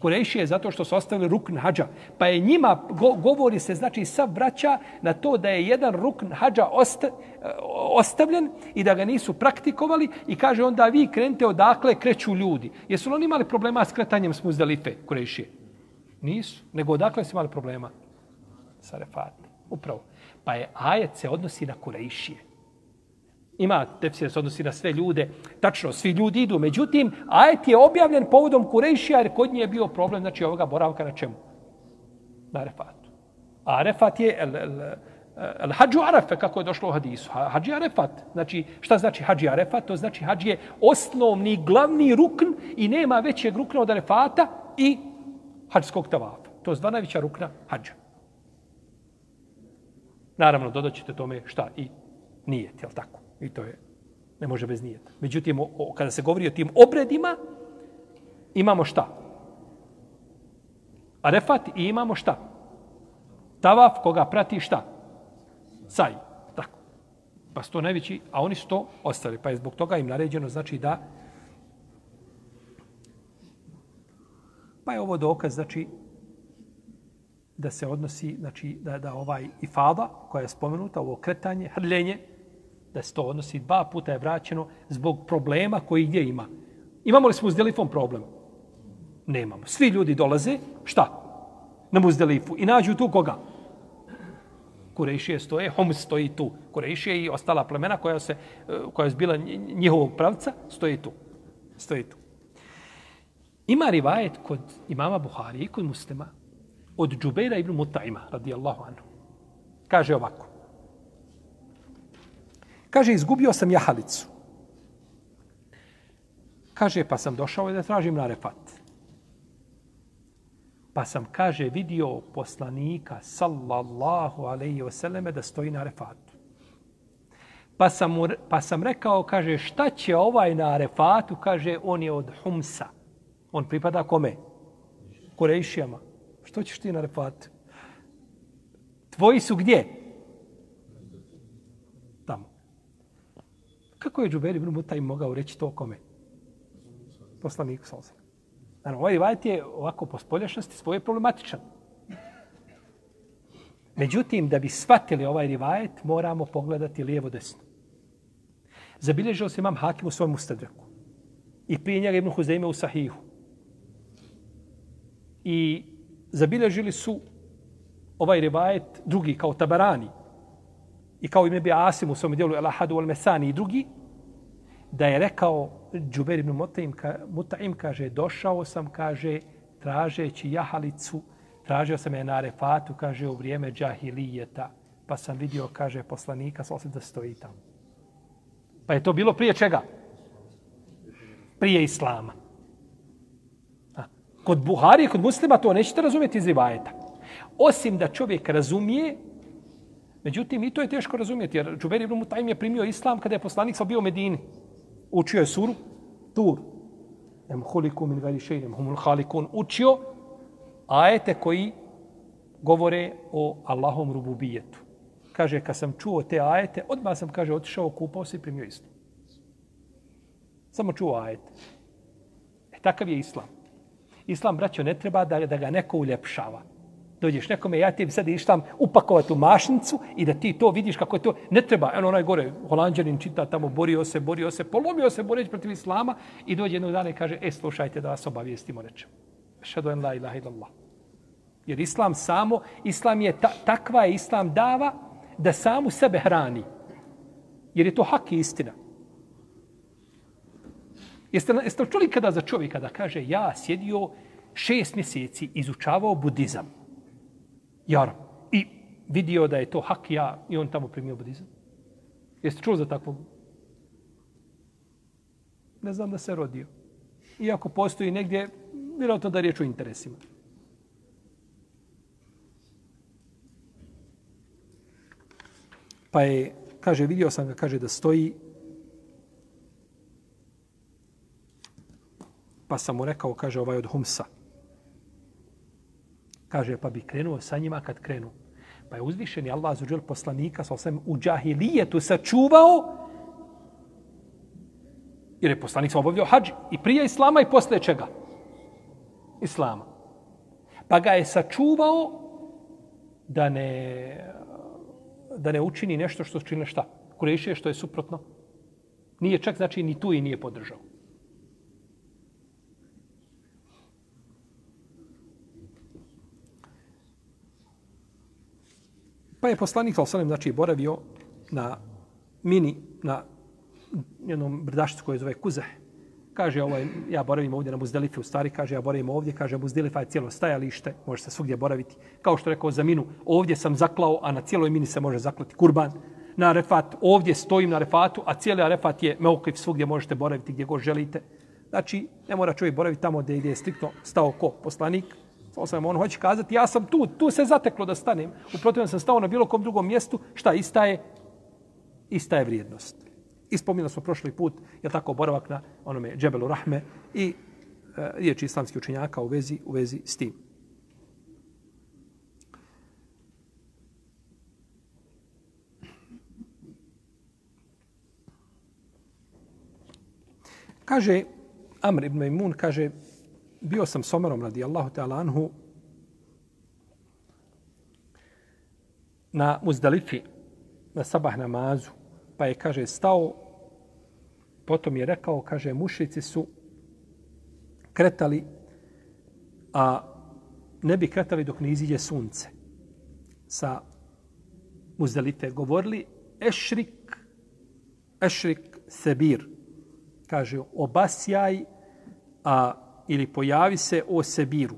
Kurejšije zato što su ostavili rukn hađa. Pa je njima, go, govori se, znači, sa vraća na to da je jedan rukn hađa osta, eh, ostavljen i da ga nisu praktikovali i kaže onda vi krenite odakle kreću ljudi. Jesu li oni imali problema s kretanjem s muzdalife, Kurejšije? Nisu. Nego odakle su imali problema? Sa refati. Upravo. Pa je ajet se odnosi na Kurejšije ima tefsir se odnosi na sve ljude. Tačno, svi ljudi idu. Međutim, ajet je objavljen povodom Kurejšija jer kod nje je bio problem znači ovoga boravka na čemu? Na Arefatu. A Arefat je el, el, el hađu Arefe, kako je došlo u hadisu. Hađi Arefat. Znači, šta znači hađi Arefat? To znači hađi je osnovni, glavni rukn i nema većeg rukna od Arefata i hađskog tavafa. To je dva najveća rukna hađa. Naravno, dodat ćete tome šta i nije, jel tako? I to je, ne može bez nijeta. Međutim, o, o, kada se govori o tim obredima, imamo šta? Arefat i imamo šta? Tavaf koga prati šta? Saj. Tako. Pa sto najveći, a oni su to ostali. Pa je zbog toga im naređeno, znači da Pa je ovo dokaz, znači, da se odnosi, znači, da, da ovaj ifada, koja je spomenuta, ovo kretanje, hrljenje, da se to odnosi dva puta je vraćeno zbog problema koji gdje ima. Imamo li s Muzdelifom problem? Nemamo. Svi ljudi dolaze, šta? Na Muzdelifu. I nađu tu koga? Kurejšije stoje, Homs stoji tu. Kurejšije i ostala plemena koja se e, koja je bila njihovog pravca, stoji tu. Stoji tu. Ima rivajet kod imama Buhari i kod muslima od Džubeira ibn Mutaima, radijallahu anhu. Kaže ovako. Kaže, izgubio sam jahalicu. Kaže, pa sam došao da tražim na refat. Pa sam, kaže, vidio poslanika, sallallahu alaihi vseleme, da stoji na refatu. Pa sam, mu, pa sam rekao, kaže, šta će ovaj na refatu? Kaže, on je od Humsa. On pripada kome? Kurejšijama. Što ćeš ti na refatu? Tvoji su gdje? Kako je Džuber ibn Mutaj mogao reći to kome? Poslaniku Salsa. Znači, ovaj rivajet je ovako po spoljašnosti svoje problematičan. Međutim, da bi shvatili ovaj rivajet, moramo pogledati lijevo desno. Zabilježio se imam Hakim u svojom ustadreku. I prije njega Ibn Huzeime u Sahihu. I zabilježili su ovaj rivajet drugi kao Tabarani i kao ime bi Asim u svom dijelu El Ahadu al Mesani i drugi, da je rekao Džuber ibn Mutaim, ka, Mutaim kaže, došao sam, kaže, tražeći jahalicu, tražio sam je na Arefatu, kaže, u vrijeme džahilijeta, pa sam vidio, kaže, poslanika, sva da stoji tamo. Pa je to bilo prije čega? Prije Islama. A, kod Buhari i kod muslima to nećete razumjeti iz rivajeta. Osim da čovjek razumije, međutim i to je teško razumjeti, jer Džuber ibn Mutaim je primio Islam kada je poslanik sa bio u Medini. Učio je suru, tur. Em huliku min veli šeinem, humul halikun. Učio ajete koji govore o Allahom rububijetu. Kaže, kad sam čuo te ajete, odmah sam, kaže, otišao, kupao se i primio islam. Samo čuo ajete. E, takav je islam. Islam, braćo, ne treba da, da ga neko uljepšava. Dođeš nekome, ja ti sad ištam upakovati u mašnicu i da ti to vidiš kako je to. Ne treba, eno onaj gore, holandjanin čita tamo, borio se, borio se, polomio se, boreći protiv islama i dođe jednog dana i kaže, e, slušajte da vas obavijestimo nečemu. Šadu en la ilaha illallah. Jer islam samo, islam je, ta, takva je islam dava da samu sebe hrani. Jer je to hak i istina. Jeste, jeste čuli kada za čovjeka da kaže ja sjedio šest mjeseci, izučavao budizam. Jar. I vidio da je to hak ja i on tamo primio budizam. Jeste čuo za takvog? Ne znam da se rodio. Iako postoji negdje, vjerojatno da je riječ o interesima. Pa je, kaže, vidio sam ga, kaže, da stoji. Pa sam mu rekao, kaže, ovaj od Humsa. Kaže, pa bi krenuo sa njima kad krenu. Pa je uzvišeni Allah za poslanika, sa osvijem, u džahilijetu sačuvao, jer je poslanik sam obavljao hađ I prije Islama i posle čega? Islama. Pa ga je sačuvao da ne da ne učini nešto što čine šta? Kurešije što je suprotno. Nije čak znači ni tu i nije podržao. Pa je poslanik Salosalem znači boravio na mini, na jednom brdašcu koje zove Kuzeh. Kaže, ovaj, ja boravim ovdje na Muzdelife, u stvari kaže, ja boravim ovdje, kaže, Muzdelifa je cijelo stajalište, može se svugdje boraviti. Kao što rekao za minu, ovdje sam zaklao, a na cijeloj mini se može zaklati kurban. Na refat, ovdje stojim na refatu, a cijeli refat je meokliv, svugdje možete boraviti gdje god želite. Znači, ne mora čovjek boraviti tamo gdje je striktno stao ko poslanik. Osam, on hoće kazati, ja sam tu, tu se zateklo da stanem. U protivnom sam stao na bilo kom drugom mjestu, šta ista je? Ista je vrijednost. Ispomnili smo prošli put, je tako boravak na onome Džebelu Rahme i e, riječi islamskih učenjaka u vezi, u vezi s tim. Kaže Amr ibn Maimun, kaže, bio sam s Omerom radi Allahu ta'ala anhu na Muzdalifi, na sabah namazu pa je, kaže, stao, potom je rekao, kaže, mušici su kretali, a ne bi kretali dok ne iziđe sunce. Sa Muzdalife govorili, ešrik, ešrik sebir, kaže, obasjaj, a, ili pojavi se o sebiru.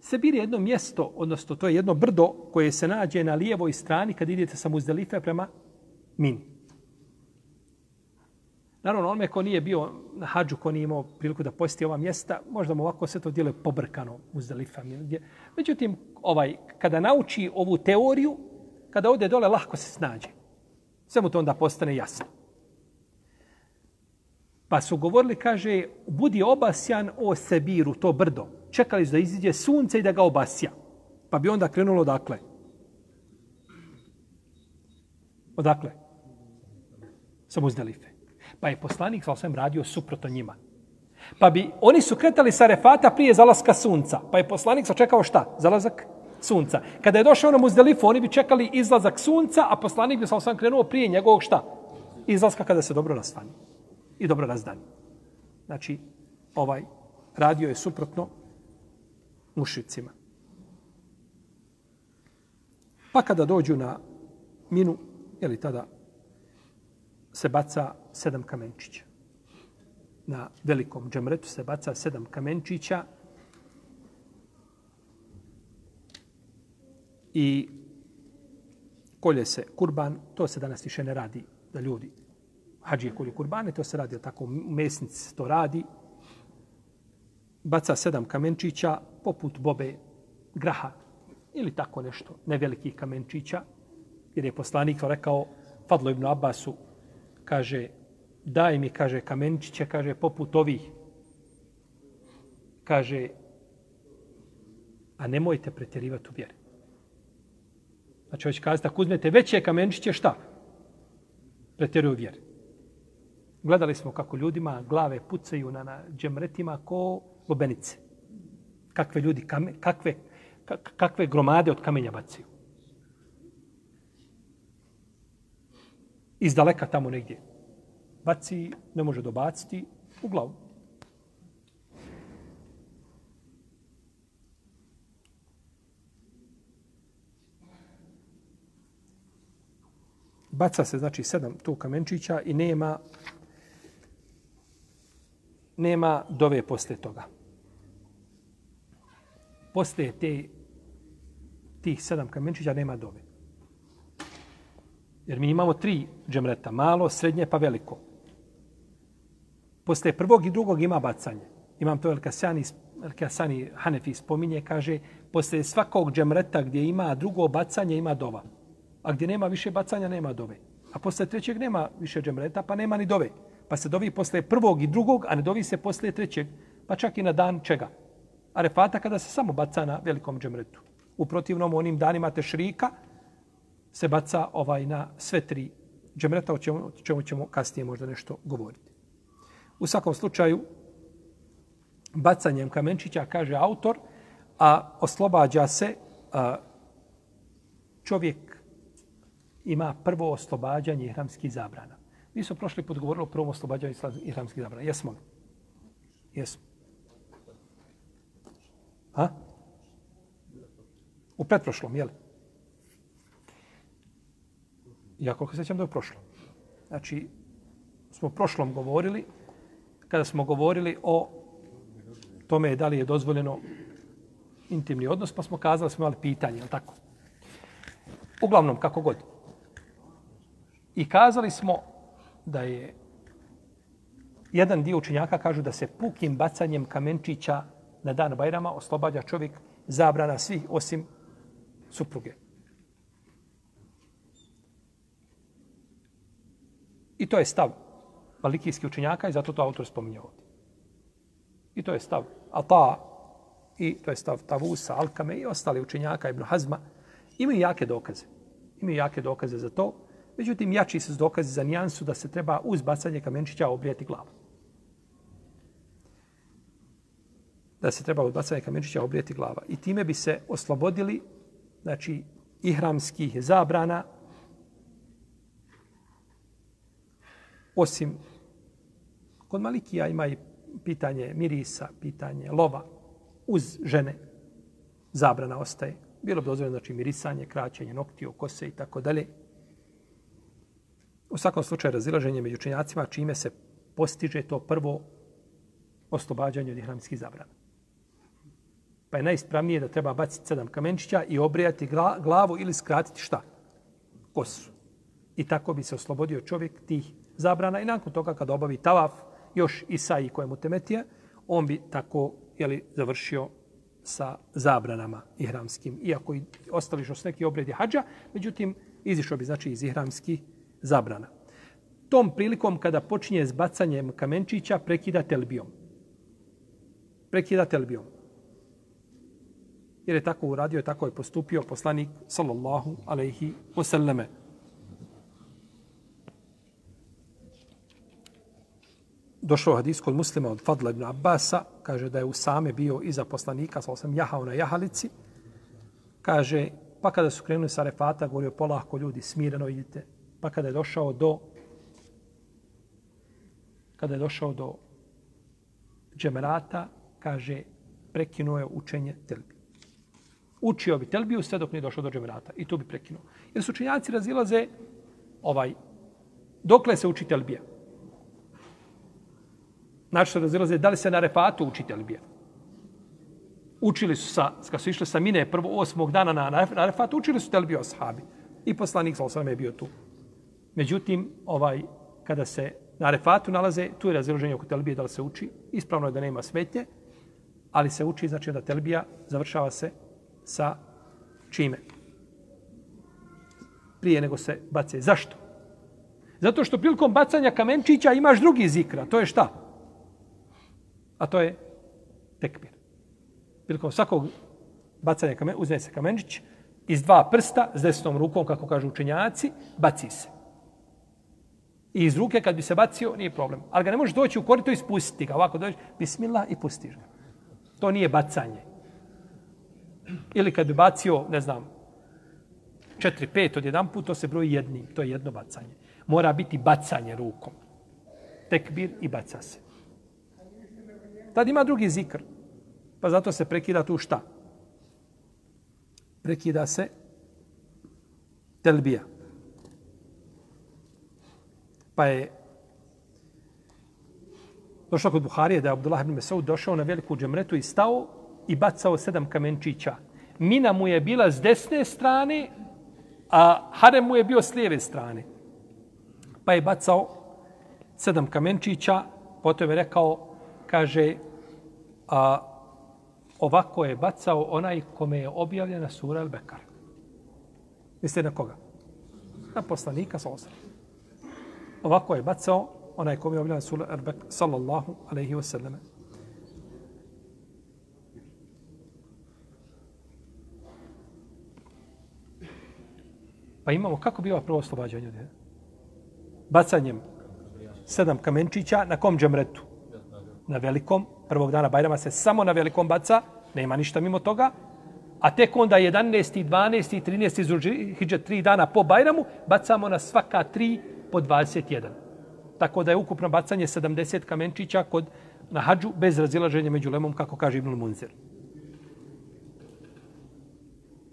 Sebir je jedno mjesto, odnosno to je jedno brdo koje se nađe na lijevoj strani kad idete sa muzdelife prema Mini. Naravno, onome ko nije bio na hađu, ko nije imao priliku da posjeti ova mjesta, možda mu ovako sve to djeluje pobrkano uz Međutim, ovaj, kada nauči ovu teoriju, kada ode dole, lahko se snađe. Sve mu to onda postane jasno. Pa su govorili, kaže, budi obasjan o Sebiru, to brdo. Čekali su da iziđe sunce i da ga obasja. Pa bi onda krenulo odakle? Odakle? Samo uz Delife. Pa je poslanik sa osvijem radio suprotno njima. Pa bi, oni su kretali sa refata prije zalaska sunca. Pa je poslanik sačekao šta? Zalazak sunca. Kada je došao na muzdelifu, oni bi čekali izlazak sunca, a poslanik bi sa osvijem krenuo prije njegovog šta? Izlaska kada se dobro nastani. I dobro razdani. Znači, ovaj radio je suprotno mušicima. Pa kada dođu na minu, je li tada se baca sedam kamenčića. Na velikom džemretu se baca sedam kamenčića i kolje se kurban. To se danas više ne radi da ljudi hađije kolju kurbane, to se radi, tako, mesnic to radi, baca sedam kamenčića, poput bobe graha, ili tako nešto, nevelikih kamenčića, jer je poslanik rekao, Fadlo ibn Abbasu, kaže, daj mi, kaže, kamenčiće, kaže, poput ovih. Kaže, a nemojte pretjerivati u vjeri. Znači, hoće kazati, ako uzmete veće kamenčiće, šta? Pretjeruju u vjeri. Gledali smo kako ljudima glave pucaju na, na džemretima ko lobenice. Kakve ljudi, kame, kakve, kakve gromade od kamenja bacaju. Iz daleka tamo negdje. Baci, ne može dobaciti, u glavu. Baca se, znači, sedam tu kamenčića i nema nema dove posle toga. Posle te, tih sedam kamenčića nema dove. Jer mi imamo tri džemreta, malo, srednje pa veliko. Posle prvog i drugog ima bacanje. Imam to Elkasani, Elkasani Hanefi spominje, kaže, posle svakog džemreta gdje ima drugo bacanje, ima dova. A gdje nema više bacanja, nema dove. A posle trećeg nema više džemreta, pa nema ni dove. Pa se dovi posle prvog i drugog, a ne dovi se posle trećeg. Pa čak i na dan čega? Arefata kada se samo baca na velikom džemretu. U protivnom onim danima tešrika se baca ovaj na sve tri džemreta, o čemu, o čemu ćemo kasnije možda nešto govoriti. U svakom slučaju, bacanjem kamenčića, kaže autor, a oslobađa se, a, čovjek ima prvo oslobađanje hramskih zabrana. Mi smo prošli put govorili o prvom oslobađanju islamskih zabrana. Jesmo li? Jesmo. Ha? U pretprošlom, jel? Ja koliko sećam da je prošlo. Znači, smo prošlom govorili, kada smo govorili o tome da li je dozvoljeno intimni odnos, pa smo kazali, smo imali pitanje, jel tako? Uglavnom, kako god. I kazali smo da je jedan dio učenjaka kažu da se pukim bacanjem kamenčića na dan Bajrama oslobađa čovjek zabrana svih osim supruge. I to je stav malikijskih učenjaka i zato to autor spominje ovdje. I to je stav Ata i to je stav Tavusa, Alkame i ostali učenjaka Ibn Hazma. Imaju jake dokaze. Imaju jake dokaze za to. Međutim, jači se dokazi za nijansu da se treba uz bacanje kamenčića obrijeti glavu. Da se treba uz bacanje kamenčića obrijeti glava. I time bi se oslobodili znači, ihramskih zabrana osim kod Malikija ima i pitanje mirisa, pitanje lova uz žene zabrana ostaje. Bilo bi dozvoljeno znači mirisanje, kraćenje noktiju, kose i tako dalje. U svakom slučaju razilaženje među učenjacima čime se postiže to prvo oslobađanje od ihramskih zabrana. Pa je najispravnije da treba baciti sedam kamenčića i obrijati glavu ili skratiti šta? Kosu. I tako bi se oslobodio čovjek tih zabrana i nakon toga kad obavi tavaf još i saji i kojemu temetije, on bi tako jeli, završio sa zabranama ihramskim. Iako i ostali što su neki obredi hađa, međutim, izišao bi znači iz ihramskih zabrana. Tom prilikom kada počinje s bacanjem kamenčića, prekida telbijom. Prekida telbijom. Jer je tako uradio, tako je postupio poslanik sallallahu alaihi wasallame. Došao hadis kod muslima od Fadla ibn Abbasa, kaže da je Usame bio iza poslanika, sa sam jahao na jahalici, kaže, pa kada su krenuli sa refata, govorio polako ljudi, smireno idite, Pa kada je došao do kada je došao do džemerata, kaže, prekinuo je učenje telbi. Učio bi telbiju sve dok nije došao do džemerata. I to bi prekinuo. Jer su učenjaci razilaze ovaj, dokle se uči telbija. Znači se razilaze da li se na refatu uči telbija. Učili su sa, kad su išli sa mine prvo osmog dana na, na refatu, učili su telbiju ashabi. I poslanik sa osam je bio tu. Međutim, ovaj kada se na refatu nalaze, tu je razilaženje oko telbije da li se uči. Ispravno je da nema smetnje, ali se uči, znači da telbija završava se sa čime? Prije nego se bace. Zašto? Zato što prilikom bacanja kamenčića imaš drugi zikra. To je šta? A to je tekbir. Prilikom svakog bacanja kamen, uzme se kamenčić iz dva prsta s desnom rukom, kako kažu učenjaci, baci se. I iz ruke kad bi se bacio, nije problem. Ali ga ne možeš doći u korito i spustiti ga. Ovako dođeš, bismillah i pustiš ga. To nije bacanje. Ili kad bi bacio, ne znam, četiri, pet od jedan put, to se broji jednim. To je jedno bacanje. Mora biti bacanje rukom. Tekbir i baca se. Tad ima drugi zikr. Pa zato se prekida tu šta? Prekida se telbija. Pa je došao kod Buharije da je Abdullah ibn Mesaud došao na veliku džemretu i stao i bacao sedam kamenčića. Mina mu je bila s desne strane, a harem mu je bio s lijeve strane. Pa je bacao sedam kamenčića, potom je rekao, kaže, a, ovako je bacao onaj kome je objavljena sura El Bekar. Mislite na koga? Na poslanika sa osram. Ovako je bacao onaj kome je objavljen sura Erbek, sallallahu alaihi wasallam. Pa imamo, kako biva prvo oslobađanje? Bacanjem sedam kamenčića na kom džemretu? Na velikom. Prvog dana Bajrama se samo na velikom baca, nema ništa mimo toga. A tek onda 11. 12. 13. Zulhidže tri dana po Bajramu bacamo na svaka tri po 21. Tako da je ukupno bacanje 70 kamenčića kod na hađu bez razilaženja među lemom, kako kaže Ibn Munzir.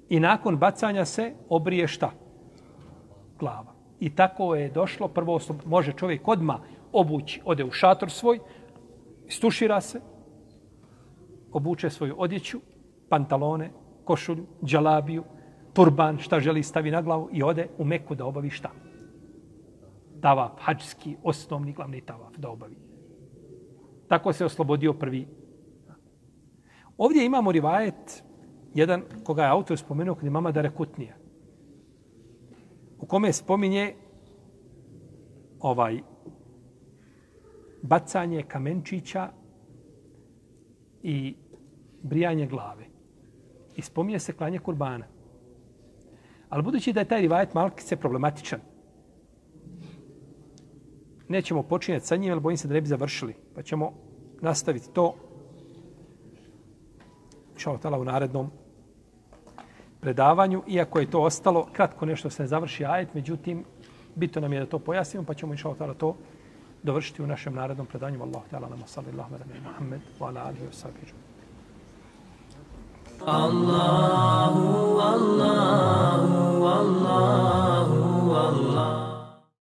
I nakon bacanja se obrije šta? glava. I tako je došlo, prvo može čovjek odma obući, ode u šator svoj, stušira se, obuče svoju odjeću, pantalone, košulju, džalabiju, turban, šta želi stavi na glavu i ode u Meku da obavi šta? Tavaf, hađski, osnovni glavni tavaf da obavi. Tako se oslobodio prvi. Ovdje imamo rivajet, jedan koga je autor spomenuo kod imama Darekutnija u kome spominje ovaj bacanje kamenčića i brijanje glave. I spominje se klanje kurbana. Ali budući da je taj rivajet malkice problematičan, nećemo počinjati sa njim, ali bojim se da ne bi završili. Pa ćemo nastaviti to. šalotala u narednom predavanju. Iako je to ostalo, kratko nešto se ne završi ajet, međutim, bito nam je da to pojasnimo, pa ćemo inšao to dovršiti u našem narednom predanju. Allahu ta'ala nam salli Allahu ala Muhammed wa ala alihi wa sahbihi. Allahu, Allahu, Allahu, Allahu.